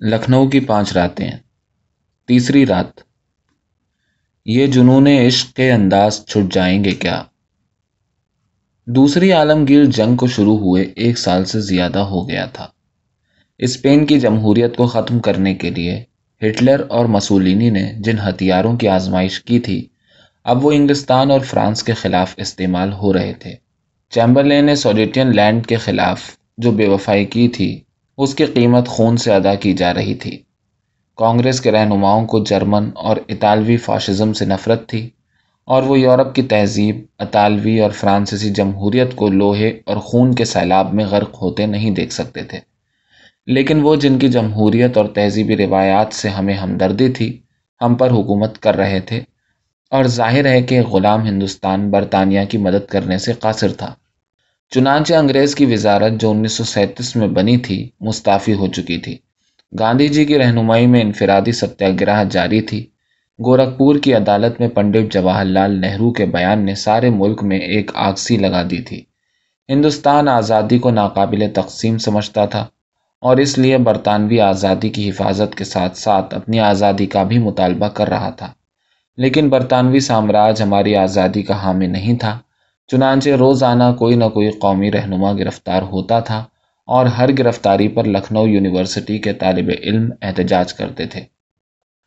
لکھنؤ کی پانچ راتیں تیسری رات۔ یہ جنون عشق کے انداز چھٹ جائیں گے کیا؟ دوسری عالمگیر جنگ کو شروع ہوئے ایک سال سے زیادہ ہو گیا تھا۔ اسپین کی جمہوریت کو ختم کرنے کے لیے ہٹلر اور مسولینی نے جن ہتھیاروں کی آزمائش کی تھی، اب وہ انگلستان اور فرانس کے خلاف استعمال ہو رہے تھے۔ چیمبرلین نے سوڈیٹین لینڈ کے خلاف جو بے وفائی کی تھی اس کی قیمت خون سے ادا کی جا رہی تھی۔ کانگریس کے رہنماؤں کو جرمن اور اطالوی فاشزم سے نفرت تھی اور وہ یورپ کی تہذیب، اطالوی اور فرانسیسی جمہوریت کو لوہے اور خون کے سیلاب میں غرق ہوتے نہیں دیکھ سکتے تھے۔ لیکن وہ جن کی جمہوریت اور تہذیبی روایات سے ہمیں ہمدردی تھی، ہم پر حکومت کر رہے تھے اور ظاہر ہے کہ غلام ہندوستان برطانیہ کی مدد کرنے سے قاصر تھا۔ چنانچہ انگریز کی وزارت جو انیس سو سینتیس میں بنی تھی، مستعفی ہو چکی تھی۔ گاندھی جی کی رہنمائی میں انفرادی ستیہ گرہ جاری تھی۔ گورکھپور کی عدالت میں پنڈت جواہر لال نہرو کے بیان نے سارے ملک میں ایک آگسی لگا دی تھی۔ ہندوستان آزادی کو ناقابل تقسیم سمجھتا تھا اور اس لیے برطانوی آزادی کی حفاظت کے ساتھ ساتھ اپنی آزادی کا بھی مطالبہ کر رہا تھا۔ لیکن برطانوی سامراج ہماری آزادی کا حامی نہیں تھا۔ چنانچہ روزانہ کوئی نہ کوئی قومی رہنما گرفتار ہوتا تھا اور ہر گرفتاری پر لکھنؤ یونیورسٹی کے طالب علم احتجاج کرتے تھے۔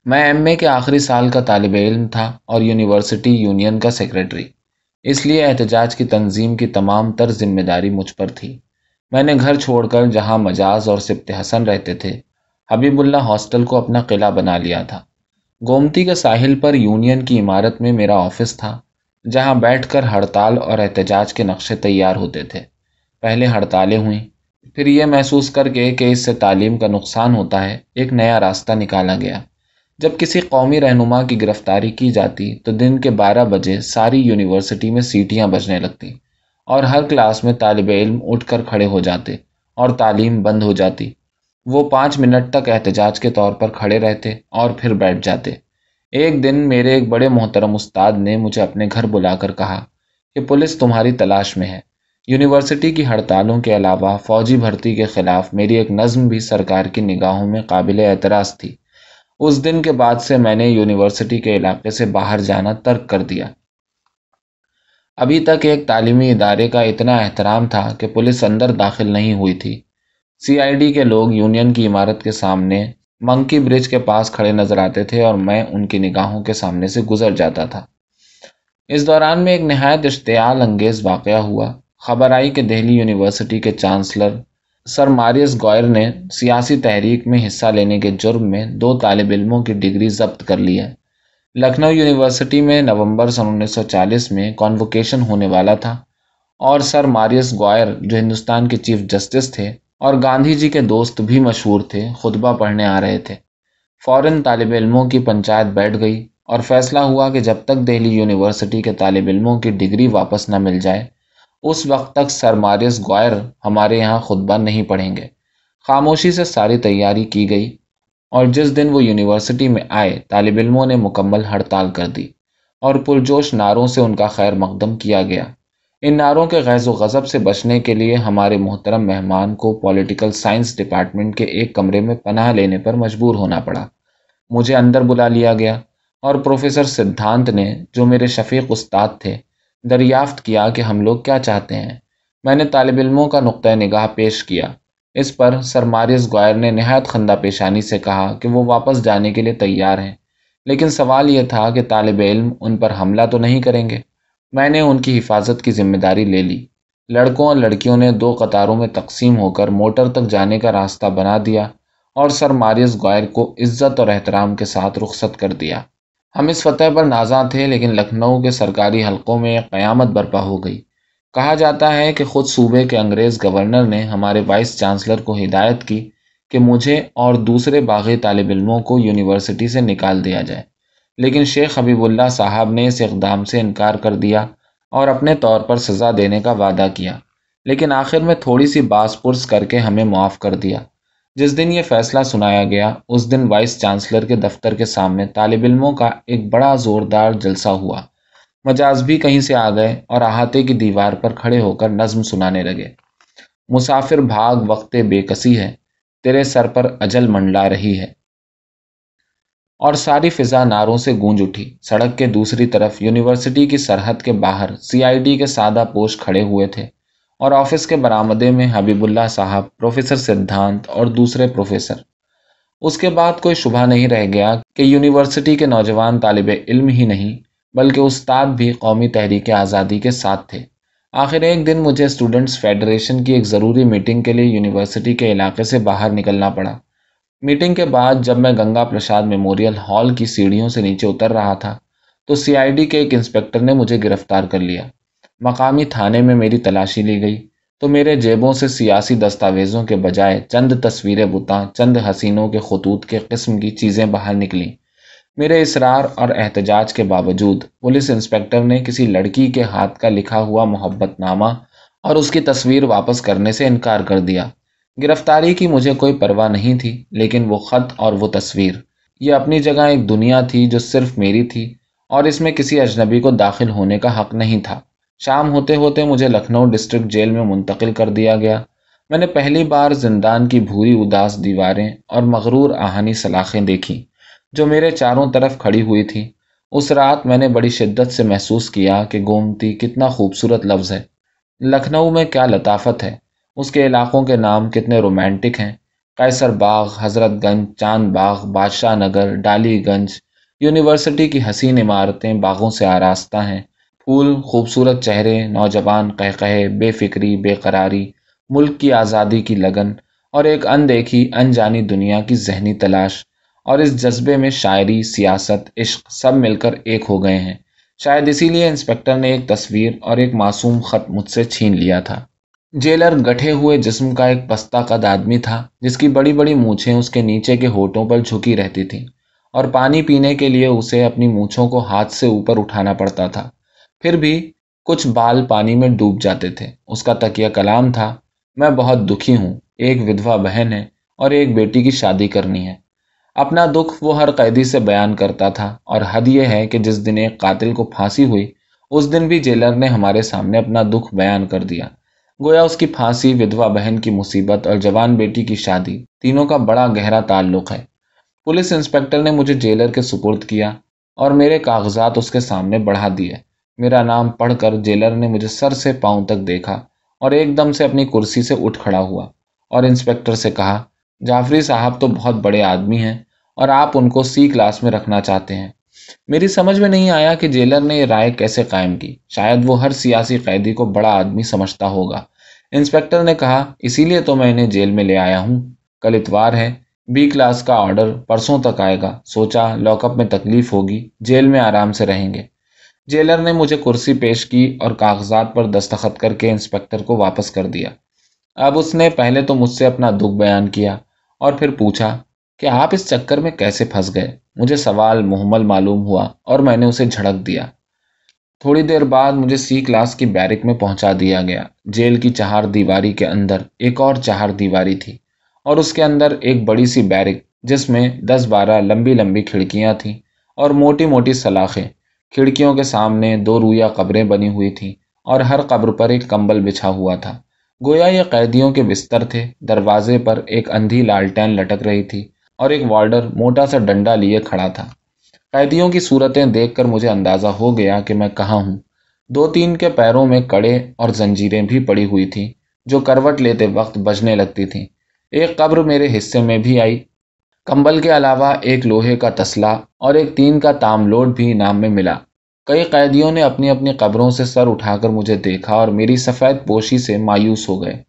میں ایم اے کے آخری سال کا طالب علم تھا اور یونیورسٹی یونین کا سیکرٹری اس لیے احتجاج کی تنظیم کی تمام تر ذمہ داری مجھ پر تھی۔ میں نے گھر چھوڑ کر جہاں مجاز اور سبت حسن رہتے تھے، حبیب اللہ ہاسٹل کو اپنا قلعہ بنا لیا تھا۔ گومتی کے ساحل پر یونین کی عمارت میں میرا آفس تھا۔ جہاں بیٹھ کر ہڑتال اور احتجاج کے نقشے تیار ہوتے تھے۔ پہلے ہڑتالیں ہوئیں، پھر یہ محسوس کر کے کہ اس سے تعلیم کا نقصان ہوتا ہے، ایک نیا راستہ نکالا گیا۔ جب کسی قومی رہنما کی گرفتاری کی جاتی تو دن کے بارہ بجے ساری یونیورسٹی میں سیٹیاں بجنے لگتی اور ہر کلاس میں طالب علم اٹھ کر کھڑے ہو جاتے اور تعلیم بند ہو جاتی۔ وہ پانچ منٹ تک احتجاج کے طور پر کھڑے رہتے اور پھر بیٹھ جاتے۔ ایک دن میرے ایک بڑے محترم استاد نے مجھے اپنے گھر بلا کر کہا کہ پولیس تمہاری تلاش میں ہے۔ یونیورسٹی کی ہڑتالوں کے علاوہ فوجی بھرتی کے خلاف میری ایک نظم بھی سرکار کی نگاہوں میں قابل اعتراض تھی۔ اس دن کے بعد سے میں نے یونیورسٹی کے علاقے سے باہر جانا ترک کر دیا۔ ابھی تک ایک تعلیمی ادارے کا اتنا احترام تھا کہ پولیس اندر داخل نہیں ہوئی تھی۔ سی آئی ڈی کے لوگ یونین کی عمارت کے سامنے منکی برج کے پاس کھڑے نظر آتے تھے اور میں ان کی نگاہوں کے سامنے سے گزر جاتا تھا۔ اس دوران میں ایک نہایت اشتعال انگیز واقعہ ہوا۔ خبر آئی کہ دہلی یونیورسٹی کے چانسلر سر ماریس گوئر نے سیاسی تحریک میں حصہ لینے کے جرم میں دو طالب علموں کی ڈگری ضبط کر لی ہے۔ لکھنؤ یونیورسٹی میں نومبر سن انیس سو چالیس میں کانوکیشن ہونے والا تھا اور سر ماریس گوائر جو ہندوستان کے چیف جسٹس تھے اور گاندھی جی کے دوست بھی مشہور تھے، خطبہ پڑھنے آ رہے تھے۔ فوراً طالب علموں کی پنچایت بیٹھ گئی اور فیصلہ ہوا کہ جب تک دہلی یونیورسٹی کے طالب علموں کی ڈگری واپس نہ مل جائے، اس وقت تک سرمارس گوائر ہمارے یہاں خطبہ نہیں پڑھیں گے۔ خاموشی سے ساری تیاری کی گئی اور جس دن وہ یونیورسٹی میں آئے، طالب علموں نے مکمل ہڑتال کر دی اور پرجوش نعروں سے ان کا خیر مقدم کیا گیا۔ ان نعروں کے غیظ و غضب سے بچنے کے لیے ہمارے محترم مہمان کو پولیٹیکل سائنس ڈپارٹمنٹ کے ایک کمرے میں پناہ لینے پر مجبور ہونا پڑا۔ مجھے اندر بلا لیا گیا اور پروفیسر سدھانت نے، جو میرے شفیق استاد تھے، دریافت کیا کہ ہم لوگ کیا چاہتے ہیں۔ میں نے طالب علموں کا نقطۂ نگاہ پیش کیا۔ اس پر سر مارس گوائر نے نہایت خندہ پیشانی سے کہا کہ وہ واپس جانے کے لیے تیار ہیں۔ لیکن سوال یہ تھا کہ طالب علم ان پر حملہ تو نہیں کریں گے؟ میں نے ان کی حفاظت کی ذمہ داری لے لی۔ لڑکوں اور لڑکیوں نے دو قطاروں میں تقسیم ہو کر موٹر تک جانے کا راستہ بنا دیا اور سر ماریس گوائر کو عزت اور احترام کے ساتھ رخصت کر دیا۔ ہم اس فتح پر نازاں تھے، لیکن لکھنؤ کے سرکاری حلقوں میں قیامت برپا ہو گئی۔ کہا جاتا ہے کہ خود صوبے کے انگریز گورنر نے ہمارے وائس چانسلر کو ہدایت کی کہ مجھے اور دوسرے باغی طالب علموں کو یونیورسٹی سے نکال دیا جائے۔ لیکن شیخ حبیب اللہ صاحب نے اس اقدام سے انکار کر دیا اور اپنے طور پر سزا دینے کا وعدہ کیا، لیکن آخر میں تھوڑی سی باس پرس کر کے ہمیں معاف کر دیا۔ جس دن یہ فیصلہ سنایا گیا، اس دن وائس چانسلر کے دفتر کے سامنے طالب علموں کا ایک بڑا زوردار جلسہ ہوا۔ مجاز بھی کہیں سے آ گئے اور احاطے کی دیوار پر کھڑے ہو کر نظم سنانے لگے۔ مسافر بھاگ وقت بے کسی ہے، تیرے سر پر اجل منڈلا رہی ہے۔ اور ساری فضا ناروں سے گونج اٹھی۔ سڑک کے دوسری طرف یونیورسٹی کی سرحد کے باہر سی آئی ڈی کے سادہ پوش کھڑے ہوئے تھے اور آفس کے برآمدے میں حبیب اللہ صاحب، پروفیسر سدھانت اور دوسرے پروفیسر۔ اس کے بعد کوئی شبہ نہیں رہ گیا کہ یونیورسٹی کے نوجوان طالب علم ہی نہیں، بلکہ استاد بھی قومی تحریک آزادی کے ساتھ تھے۔ آخر ایک دن مجھے اسٹوڈنٹس فیڈریشن کی ایک ضروری میٹنگ کے لیے یونیورسٹی کے علاقے سے باہر نکلنا پڑا۔ میٹنگ کے بعد جب میں گنگا پرساد میموریل ہال کی سیڑھیوں سے نیچے اتر رہا تھا، تو سی آئی ڈی کے ایک انسپیکٹر نے مجھے گرفتار کر لیا۔ مقامی تھانے میں میری تلاشی لی گئی۔ تو میرے جیبوں سے سیاسی دستاویزوں کے بجائے چند تصویریں بتاں، چند حسینوں کے خطوط کے قسم کی چیزیں باہر نکلیں۔ میرے اصرار اور احتجاج کے باوجود پولیس انسپیکٹر نے کسی لڑکی کے ہاتھ کا لکھا ہوا محبت نامہ اور اس کی تصویر واپس کرنے سے انکار کر دیا۔ گرفتاری کی مجھے کوئی پرواہ نہیں تھی، لیکن وہ خط اور وہ تصویر۔ یہ اپنی جگہ ایک دنیا تھی جو صرف میری تھی، اور اس میں کسی اجنبی کو داخل ہونے کا حق نہیں تھا۔ شام ہوتے ہوتے مجھے لکھنؤ ڈسٹرکٹ جیل میں منتقل کر دیا گیا۔ میں نے پہلی بار زندان کی بھوری اداس دیواریں اور مغرور آہنی سلاخیں دیکھیں جو میرے چاروں طرف کھڑی ہوئی تھی اس رات میں نے بڑی شدت سے محسوس کیا کہ گومتی کتنا خوبصورت لفظ ہے۔ لکھنؤ میں کیا لطافت ہے؟ اس کے علاقوں کے نام کتنے رومانٹک ہیں؟ قیصر باغ، حضرت گنج، چاند باغ، بادشاہ نگر، ڈالی گنج، یونیورسٹی کی حسین عمارتیں باغوں سے آراستہ ہیں۔ پھول، خوبصورت چہرے، نوجوان قہقہے، بے فکری، بے قراری، ملک کی آزادی کی لگن اور ایک اندیکھی، انجانی دنیا کی ذہنی تلاش۔ اور اس جذبے میں شاعری، سیاست، عشق سب مل کر ایک ہو گئے ہیں۔ شاید اسی لیے انسپیکٹر نے ایک تصویر اور ایک معصوم خط مجھ سے چھین لیا تھا۔ جیلر گٹھے ہوئے جسم کا ایک پستہ قد آدمی تھا، جس کی بڑی بڑی مونچھیں اس کے نیچے کے ہوٹوں پر جھکی رہتی تھیں، اور پانی پینے کے لیے اسے اپنی مونچھوں کو ہاتھ سے اوپر اٹھانا پڑتا تھا۔ پھر بھی کچھ بال پانی میں ڈوب جاتے تھے۔ اس کا تکیہ کلام تھا، میں بہت دکھی ہوں، ایک ودوا بہن ہے اور ایک بیٹی کی شادی کرنی ہے۔ اپنا دکھ وہ ہر قیدی سے بیان کرتا تھا، اور حد یہ ہے کہ جس دن ایک قاتل کو پھانسی ہوئی، اس دن بھی جیلر نے ہمارے سامنے اپنا دکھ بیان کر دیا۔ گویا اس کی پھانسی، ودوا، بہن کی مصیبت اور جوان بیٹی کی شادی تینوں کا بڑا گہرا تعلق ہے۔ پولیس انسپیکٹر نے مجھے جیلر کے سپرد کیا اور میرے کاغذات اس کے سامنے بڑھا دیے۔ میرا نام پڑھ کر جیلر نے مجھے سر سے پاؤں تک دیکھا اور ایک دم سے اپنی کرسی سے اٹھ کھڑا ہوا اور انسپیکٹر سے کہا، جعفری صاحب تو بہت بڑے آدمی ہیں اور آپ ان کو سی کلاس میں رکھنا چاہتے ہیں۔ میری سمجھ میں نہیں آیا کہ جیلر نے یہ رائے کیسے قائم کی۔ شاید وہ ہر سیاسی قیدی کو بڑا آدمی سمجھتا ہوگا۔ انسپیکٹر نے کہا، اسی لیے تو میں انہیں جیل میں لے آیا ہوں۔ کل اتوار ہے، بی کلاس کا آرڈر پرسوں تک آئے گا۔ سوچا، لاک اپ میں تکلیف ہوگی، جیل میں آرام سے رہیں گے۔ جیلر نے مجھے کرسی پیش کی اور کاغذات پر دستخط کر کے انسپیکٹر کو واپس کر دیا۔ اب اس نے پہلے تو مجھ سے اپنا دکھ بیان کیا اور پھر پوچھا کہ آپ اس چکر میں کیسے پھنس گئے؟ مجھے سوال محمل معلوم ہوا اور میں نے اسے جھڑک دیا۔ تھوڑی دیر بعد مجھے سی کلاس کی بیرک میں پہنچا دیا گیا۔ جیل کی چہار دیواری کے اندر ایک اور چہار دیواری تھی اور اس کے اندر ایک بڑی سی بیرک جس میں دس بارہ لمبی لمبی کھڑکیاں تھیں اور موٹی موٹی سلاخیں۔ کھڑکیوں کے سامنے دو رویا قبریں بنی ہوئی تھیں اور ہر قبر پر ایک کمبل بچھا ہوا تھا۔ گویا یہ قیدیوں کے بستر تھے۔ دروازے پر ایک اندھی لالٹین لٹک رہی تھی۔ اور ایک وارڈر موٹا سا ڈنڈا لیے کھڑا تھا۔ قیدیوں کی صورتیں دیکھ کر مجھے اندازہ ہو گیا کہ میں کہاں ہوں۔ دو تین کے پیروں میں کڑے اور زنجیریں بھی پڑی ہوئی تھیں، جو کروٹ لیتے وقت بجنے لگتی تھیں۔ ایک قبر میرے حصے میں بھی آئی۔ کمبل کے علاوہ ایک لوہے کا تسلا اور ایک تین کا تام لوڈ بھی انعام میں ملا۔ کئی قیدیوں نے اپنی اپنی قبروں سے سر اٹھا کر مجھے دیکھا اور میری سفید پوشی سے مایوس ہو گئے۔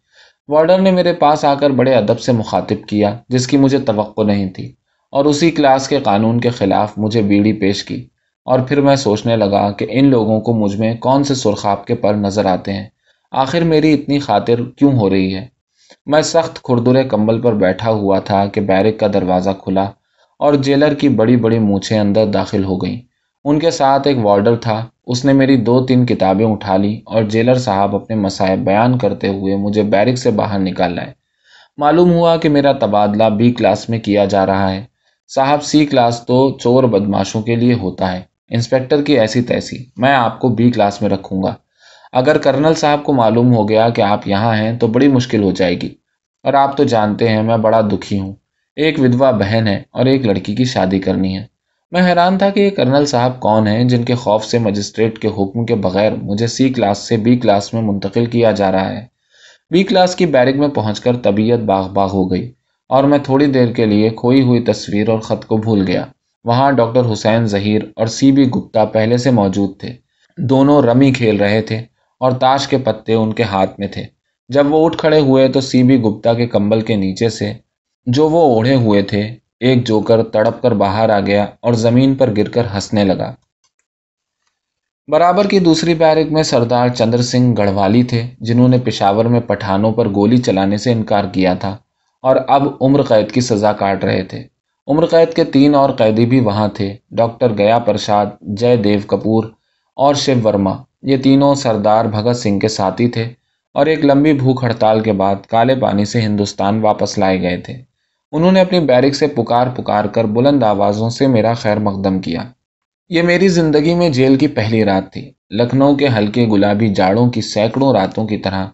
وارڈر نے میرے پاس آ کر بڑے ادب سے مخاطب کیا، جس کی مجھے توقع نہیں تھی، اور اسی کلاس کے قانون کے خلاف مجھے بیڑی پیش کی، اور پھر میں سوچنے لگا کہ ان لوگوں کو مجھ میں کون سے سرخاب کے پر نظر آتے ہیں۔ آخر میری اتنی خاطر کیوں ہو رہی ہے؟ میں سخت کھردرے کمبل پر بیٹھا ہوا تھا کہ بیرک کا دروازہ کھلا اور جیلر کی بڑی بڑی مونچھیں اندر داخل ہو گئیں۔ ان کے ساتھ ایک وارڈر تھا۔ اس نے میری دو تین کتابیں اٹھا لی اور جیلر صاحب اپنے مسائل بیان کرتے ہوئے مجھے بیرک سے باہر نکال لائے۔ معلوم ہوا کہ میرا تبادلہ بی کلاس میں کیا جا رہا ہے۔ صاحب سی کلاس تو چور بدماشوں کے لیے ہوتا ہے۔ انسپیکٹر کی ایسی تیسی۔ میں آپ کو بی کلاس میں رکھوں گا۔ اگر کرنل صاحب کو معلوم ہو گیا کہ آپ یہاں ہیں تو بڑی مشکل ہو جائے گی۔ اور آپ تو جانتے ہیں میں بڑا دکھی ہوں۔ ایک ودوا بہن ہے اور ایک لڑکی کی شادی کرنی ہے۔ میں حیران تھا کہ یہ کرنل صاحب کون ہیں جن کے خوف سے مجسٹریٹ کے حکم کے بغیر مجھے سی کلاس سے بی کلاس میں منتقل کیا جا رہا ہے۔ بی کلاس کی بیرک میں پہنچ کر طبیعت باغ باغ ہو گئی اور میں تھوڑی دیر کے لیے کھوئی ہوئی تصویر اور خط کو بھول گیا۔ وہاں ڈاکٹر حسین ظہیر اور سی بی گپتا پہلے سے موجود تھے۔ دونوں رمی کھیل رہے تھے اور تاش کے پتے ان کے ہاتھ میں تھے۔ جب وہ اٹھ کھڑے ہوئے تو سی بی گپتا کے کمبل کے نیچے سے جو وہ اوڑھے ہوئے تھے ایک جوکر تڑپ کر باہر آ گیا اور زمین پر گر کر ہنسنے لگا۔ برابر کی دوسری بیرک میں سردار چندر سنگھ گڑھوالی تھے، جنہوں نے پشاور میں پٹھانوں پر گولی چلانے سے انکار کیا تھا اور اب عمر قید کی سزا کاٹ رہے تھے۔ عمر قید کے تین اور قیدی بھی وہاں تھے، ڈاکٹر گیا پرساد جے دیو کپور اور شیو ورما۔ یہ تینوں سردار بھگت سنگھ کے ساتھی تھے اور ایک لمبی بھوک ہڑتال کے بعد کالے پانی سے ہندوستان واپس لائے گئے تھے۔ انہوں نے اپنی بیرک سے پکار پکار کر بلند آوازوں سے میرا خیر مقدم کیا۔ یہ میری زندگی میں جیل کی پہلی رات تھی۔ لکھنؤ کے ہلکے گلابی جاڑوں کی سینکڑوں راتوں کی طرح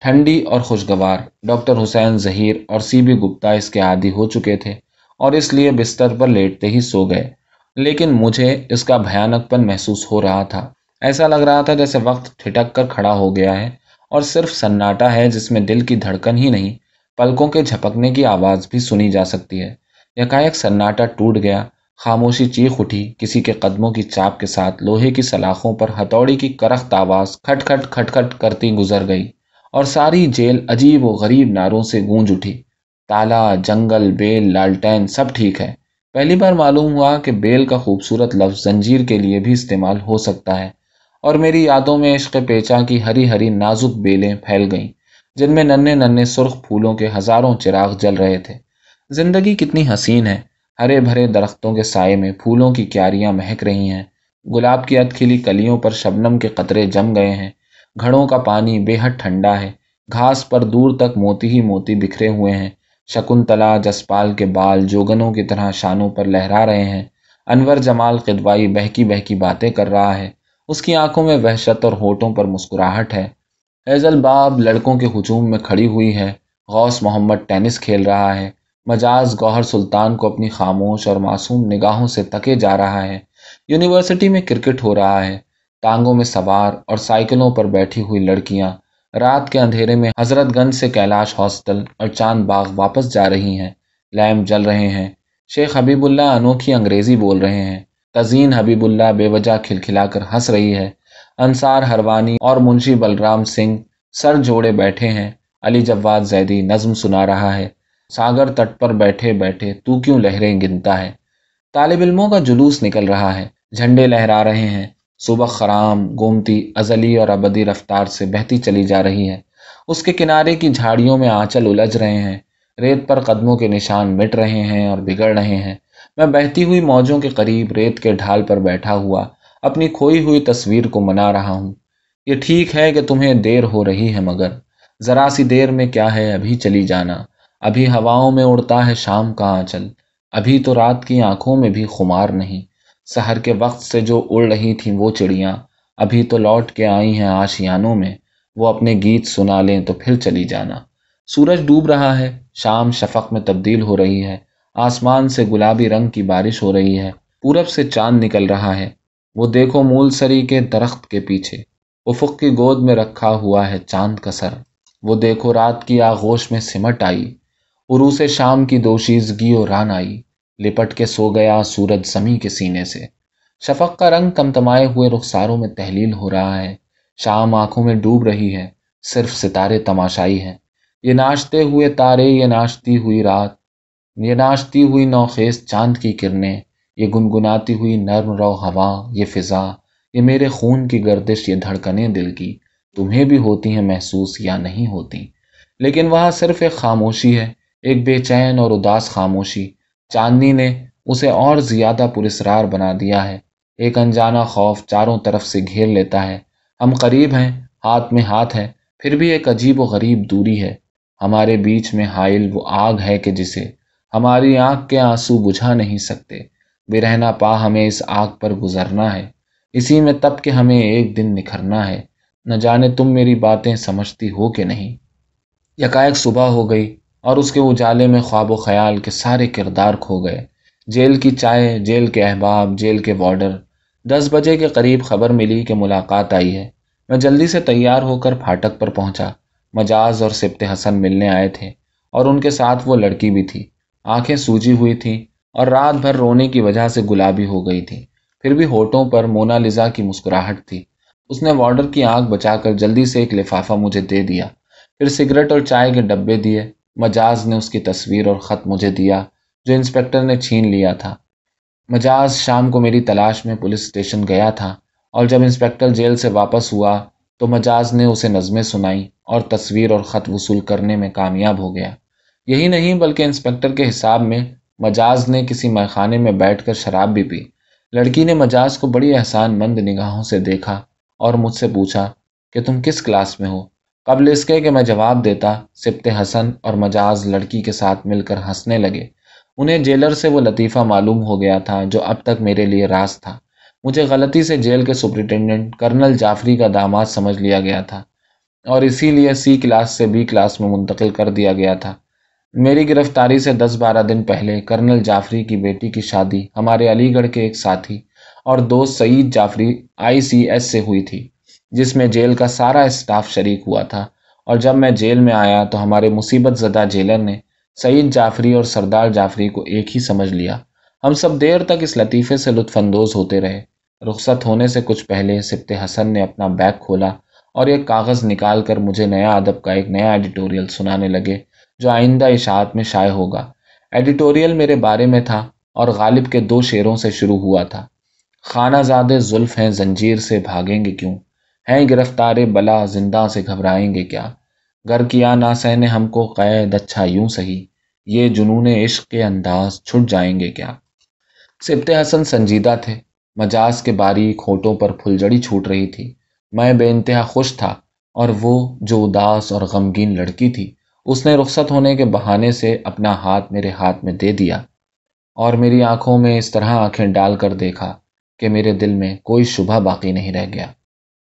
ٹھنڈی اور خوشگوار۔ ڈاکٹر حسین ظہیر اور سی بی گپتا اس کے عادی ہو چکے تھے اور اس لیے بستر پر لیٹتے ہی سو گئے۔ لیکن مجھے اس کا بھیانک پن محسوس ہو رہا تھا۔ ایسا لگ رہا تھا جیسے وقت ٹھٹک کر کھڑا ہو گیا ہے اور صرف سناٹا ہے جس میں دل کی دھڑکن ہی نہیں۔ پلکوں کے جھپکنے کی آواز بھی سنی جا سکتی ہے۔ یکایک سناٹا ٹوٹ گیا، خاموشی چیخ اٹھی، کسی کے قدموں کی چاپ کے ساتھ لوہے کی سلاخوں پر ہتھوڑی کی کرخت آواز کھٹ کھٹ کھٹ کھٹ کرتی گزر گئی اور ساری جیل عجیب و غریب ناروں سے گونج اٹھی۔ تالا، جنگل، بیل، لالٹین سب ٹھیک ہے۔ پہلی بار معلوم ہوا کہ بیل کا خوبصورت لفظ زنجیر کے لیے بھی استعمال ہو سکتا ہے اور میری یادوں میں عشق پیچا کی ہری ہری نازک بیلیں پھیل گئیں۔ جن میں ننے ننے سرخ پھولوں کے ہزاروں چراغ جل رہے تھے۔ زندگی کتنی حسین ہے۔ ہرے بھرے درختوں کے سائے میں پھولوں کی کیاریاں مہک رہی ہیں۔ گلاب کی ادکھلی کلیوں پر شبنم کے قطرے جم گئے ہیں۔ گھڑوں کا پانی بے حد ٹھنڈا ہے۔ گھاس پر دور تک موتی ہی موتی بکھرے ہوئے ہیں۔ شکنتلا جسپال کے بال جوگنوں کی طرح شانوں پر لہرا رہے ہیں۔ انور جمال قدوائی بہکی بہکی باتیں کر رہا ہے۔ اس کی آنکھوں میں وحشت اور ہوٹوں پر مسکراہٹ ہے۔ ایزل باب لڑکوں کے ہجوم میں کھڑی ہوئی ہے غوث محمد ٹینس کھیل رہا ہے۔ مجاز گوہر سلطان کو اپنی خاموش اور معصوم نگاہوں سے تکے جا رہا ہے۔ یونیورسٹی میں کرکٹ ہو رہا ہے۔ ٹانگوں میں سوار اور سائیکلوں پر بیٹھی ہوئی لڑکیاں رات کے اندھیرے میں حضرت گنج سے کیلاش ہاسٹل اور چاند باغ واپس جا رہی ہیں۔ لیمپ جل رہے ہیں۔ شیخ حبیب اللہ انوکھی انگریزی بول رہے ہیں۔ تزین حبیب اللہ بے وجہ کھلکھلا کر ہنس رہی ہے۔ انصار ہروانی اور منشی بلرام سنگھ سر جوڑے بیٹھے ہیں۔ علی جواد زیدی نظم سنا رہا ہے۔ ساگر تٹ پر بیٹھے بیٹھے تو کیوں لہریں گنتا ہے؟ طالب علموں کا جلوس نکل رہا ہے۔ جھنڈے لہرا رہے ہیں۔ صبح خرام، گومتی، ازلی اور ابدی رفتار سے بہتی چلی جا رہی ہے۔ اس کے کنارے کی جھاڑیوں میں آنچل الجھ رہے ہیں۔ ریت پر قدموں کے نشان مٹ رہے ہیں اور بگڑ رہے ہیں۔ میں بہتی ہوئی موجوں کے قریب ریت کے ڈھال پر بیٹھا ہوا اپنی کھوئی ہوئی تصویر کو منا رہا ہوں۔ یہ ٹھیک ہے کہ تمہیں دیر ہو رہی ہے، مگر ذرا سی دیر میں کیا ہے؟ ابھی چلی جانا۔ ابھی ہواؤں میں اڑتا ہے، شام کا آنچل۔ ابھی تو رات کی آنکھوں میں بھی خمار نہیں۔ سحر کے وقت سے جو اڑ رہی تھیں وہ چڑیاں، ابھی تو لوٹ کے آئی ہیں آشیانوں میں۔ وہ اپنے گیت سنا لیں تو پھر چلی جانا۔ سورج ڈوب رہا ہے، شام شفق میں تبدیل ہو رہی ہے۔ آسمان سے گلابی رنگ کی بارش ہو رہی ہے۔ پورب سے چاند نکل رہا ہے۔ وہ دیکھو مول سری کے درخت کے پیچھے۔ افق کی گود میں رکھا ہوا ہے چاند کا سر۔ وہ دیکھو رات کی آغوش میں سمٹ آئی۔ عروس شام کی دوشیزگی و ران آئی۔ لپٹ کے سو گیا سورج سمی کے سینے سے۔ شفق کا رنگ تمتمائے ہوئے رخساروں میں تحلیل ہو رہا ہے۔ شام آنکھوں میں ڈوب رہی ہے۔ صرف ستارے تماشائی ہیں۔ یہ ناچتے ہوئے تارے، یہ ناچتی ہوئی رات۔ یہ ناچتی ہوئی نوخیز چاند کی کرنیں۔ یہ گنگناتی ہوئی نرم رو ہوا، یہ فضا، یہ میرے خون کی گردش، یہ دھڑکنیں دل کی، تمہیں بھی ہوتی ہیں محسوس یا نہیں ہوتی۔ لیکن وہاں صرف ایک خاموشی ہے، ایک بے چین اور اداس خاموشی۔ چاندنی نے اسے اور زیادہ پرسرار بنا دیا ہے۔ ایک انجانا خوف چاروں طرف سے گھیر لیتا ہے۔ ہم قریب ہیں، ہاتھ میں ہاتھ ہے پھر بھی ایک عجیب و غریب دوری ہے۔ ہمارے بیچ میں حائل وہ آگ ہے کہ جسے ہماری آنکھ کے آنسو بجھا نہیں سکتے۔ رہنا پا ہمیں اس آگ پر گزرنا ہے۔ اسی میں تب کہ ہمیں ایک دن نکھرنا ہے۔ نہ جانے تم میری باتیں سمجھتی ہو کہ نہیں۔ یکائک صبح ہو گئی اور اس کے اجالے میں خواب و خیال کے سارے کردار کھو گئے۔ جیل کی چائے، جیل کے احباب، جیل کے وارڈر۔ دس بجے کے قریب خبر ملی کہ ملاقات آئی ہے۔ میں جلدی سے تیار ہو کر پھاٹک پر پہنچا۔ مجاز اور سبت حسن ملنے آئے تھے اور ان کے ساتھ وہ لڑکی بھی تھی۔ آنکھیں سوجی ہوئی تھیں۔ اور رات بھر رونے کی وجہ سے گلابی ہو گئی تھی۔ پھر بھی ہوٹوں پر مونا لزا کی مسکراہٹ تھی۔ اس نے وارڈر کی آنکھ بچا کر جلدی سے ایک لفافہ مجھے دے دیا۔ پھر سگریٹ اور چائے کے ڈبے دیے۔ مجاز نے اس کی تصویر اور خط مجھے دیا، جو انسپیکٹر نے چھین لیا تھا۔ مجاز شام کو میری تلاش میں پولیس اسٹیشن گیا تھا اور جب انسپیکٹر جیل سے واپس ہوا تو مجاز نے اسے نظمیں سنائی اور تصویر اور خط وصول کرنے میں کامیاب ہو گیا۔ یہی نہیں بلکہ انسپیکٹر کے حساب میں مجاز نے کسی میخانے میں بیٹھ کر شراب بھی پی۔ لڑکی نے مجاز کو بڑی احسان مند نگاہوں سے دیکھا اور مجھ سے پوچھا کہ تم کس کلاس میں ہو؟ قبل اس کے کہ میں جواب دیتا، سبت حسن اور مجاز لڑکی کے ساتھ مل کر ہنسنے لگے۔ انہیں جیلر سے وہ لطیفہ معلوم ہو گیا تھا جو اب تک میرے لیے راز تھا۔ مجھے غلطی سے جیل کے سپرنٹینڈنٹ کرنل جعفری کا داماد سمجھ لیا گیا تھا اور اسی لیے سی کلاس سے بی کلاس میں منتقل کر دیا گیا تھا۔ میری گرفتاری سے دس بارہ دن پہلے کرنل جعفری کی بیٹی کی شادی ہمارے علی گڑھ کے ایک ساتھی اور دوست سعید جعفری آئی سی ایس سے ہوئی تھی، جس میں جیل کا سارا اسٹاف شریک ہوا تھا۔ اور جب میں جیل میں آیا تو ہمارے مصیبت زدہ جیلر نے سعید جعفری اور سردار جعفری کو ایک ہی سمجھ لیا۔ ہم سب دیر تک اس لطیفے سے لطف اندوز ہوتے رہے۔ رخصت ہونے سے کچھ پہلے سبت حسن نے اپنا بیگ کھولا اور ایک کاغذ نکال کر مجھے نیا ادب کا ایک نیا ایڈیٹوریل سنانے لگے۔ جو آئندہ اشاعت میں شائع ہوگا۔ ایڈیٹوریل میرے بارے میں تھا اور غالب کے دو شعروں سے شروع ہوا تھا۔ خانہ زادے زلف ہیں زنجیر سے بھاگیں گے کیوں؟ ہیں گرفتار بلا زندہ سے گھبرائیں گے کیا؟ گر کیا ناسہ نے ہم کو قید اچھا یوں سہی؟ یہ جنون عشق کے انداز چھٹ جائیں گے کیا؟ سبت حسن سنجیدہ تھے۔ مجاز کے باریک ہوٹوں پر پھلجڑی چھوٹ رہی تھی۔ میں بے انتہا خوش تھا اور وہ جو اداس اور غمگین لڑکی تھی۔ اس نے رخصت ہونے کے بہانے سے اپنا ہاتھ میرے ہاتھ میں دے دیا اور میری آنکھوں میں اس طرح آنکھیں ڈال کر دیکھا کہ میرے دل میں کوئی شبہ باقی نہیں رہ گیا۔